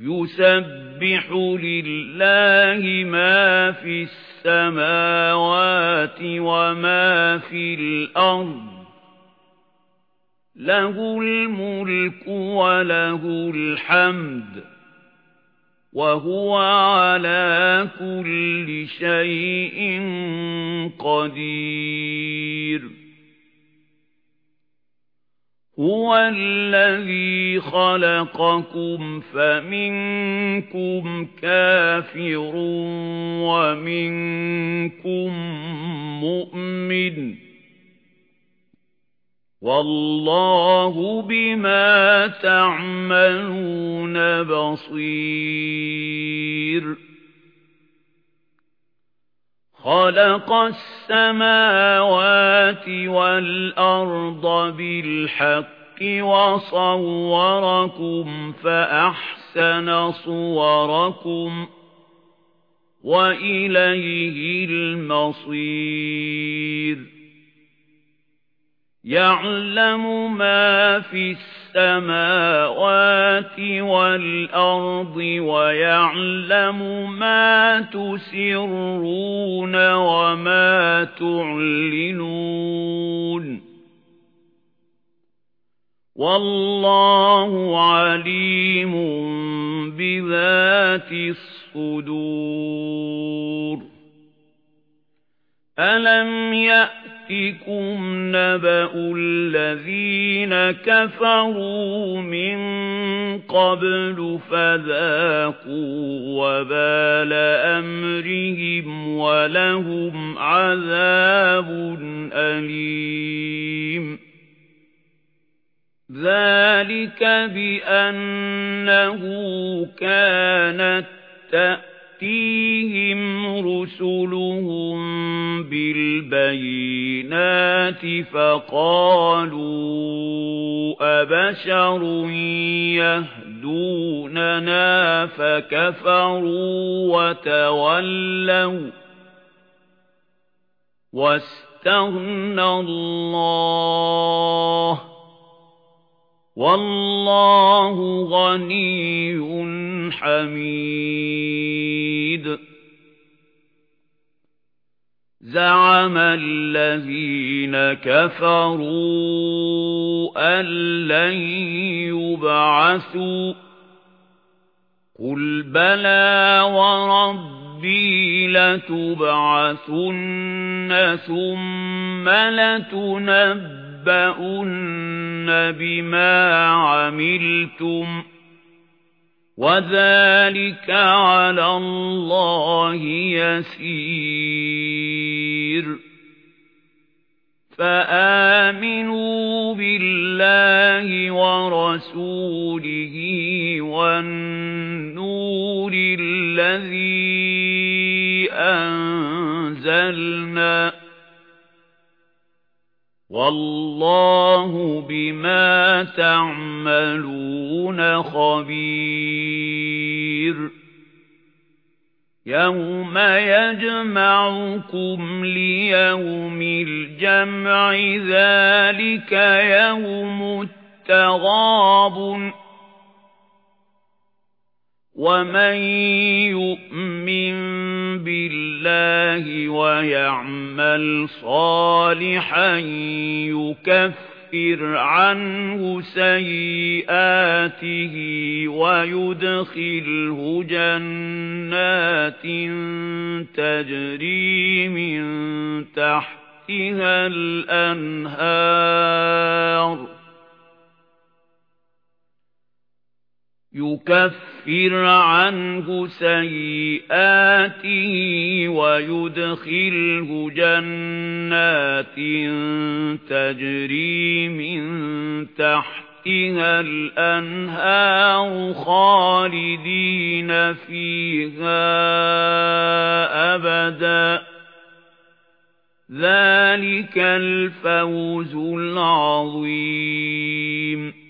يُسَبِّحُ لِلَّهِ مَا فِي السَّمَاوَاتِ وَمَا فِي الْأَرْضِ لَهُ الْمُلْكُ وَلَهُ الْحَمْدُ وَهُوَ عَلَى كُلِّ شَيْءٍ قَدِيرٌ هُوَ الَّذِي خَلَقَكُمْ فَمِنكُم كَافِرٌ وَمِنكُم مُّؤْمِنٌ وَاللَّهُ بِمَا تَعْمَلُونَ بَصِيرٌ خَلَقَ السَّمَاوَاتِ وَالْأَرْضَ بِالْحَقِّ وَصَوَّرَكُمْ فَأَحْسَنَ صُوَرَكُمْ وَإِلَيْهِ الْمَصِيرُ. يَعْلَمُ مَا فِي السَّمَاوَاتِ وَالْأَرْضِ وَيَعْلَمُ مَا تُسِرُّونَ وَمَا تُعْلِنُونَ وَاللَّهُ عَلِيمٌ بِذَاتِ الصُّدُورِ أَلَمْ يَأْتِ يَأْتِكُمْ نَبَأُ الَّذِينَ كَفَرُوا مِنْ قَبْلُ فَذَاقُوا وَبَالَ أَمْرِهِمْ وَلَهُمْ عَذَابٌ أَلِيمٌ. ذَلِكَ بِأَنَّهُ كَانَتْ تَأْتِي تَأْتِيهِمْ رُسُلُهُم بِالْبَيِّنَاتِ فَقَالُوا أَبَشَرٌ يَهْدُونَنَا فَكَفَرُوا وَتَوَلَّوْا وَاسْتَغْنَى اللَّهُ وَاللَّهُ غَنِيٌّ حَمِيدٌ زَعَمَ الَّذِينَ كَفَرُوا أَن لَّن يُبْعَثُوا قُلْ بَلَى وَرَبِّي لَتُبْعَثُنَّ ثُمَّ لَتُنَبَّؤُنَّ بِمَا عَمِلْتُمْ وَذَلِكَ عَلَى اللَّهِ يَسِيرٌ فَآمِنُوا بِاللَّهِ وَرَسُولِهِ وَالنُّورِ الَّذِي أَنزَلْنَا وَاللَّهُ بِمَا تَعْمَلُونَ خَبِيرٌ يَوْمَ يَجْمَعُكُمْ لِيَوْمِ الْجَمْعِ ذَلِكَ يَوْمُ التَّغَابُنِ وَمَن يُؤْمِن بِاللَّهِ وَيَعْمَلْ صَالِحًا يُكَفِّرْ عَنْهُ سَيِّئَاتِهِ وَيُدْخِلْهُ جَنَّاتٍ تَجْرِي مِن تَحْتِهَا الْأَنْهَارُ. يُكَفِّرْ عَنْهُ سَيِّئَاتِهِ وَيُدْخِلْهُ جَنَّاتٍ تَجْرِي مِن تَحْتِهَا الْأَنْهَارُ خَالِدِينَ فِيهَا أَبَدًا. ذَلِكَ الْفَوْزُ الْعَظِيمُ.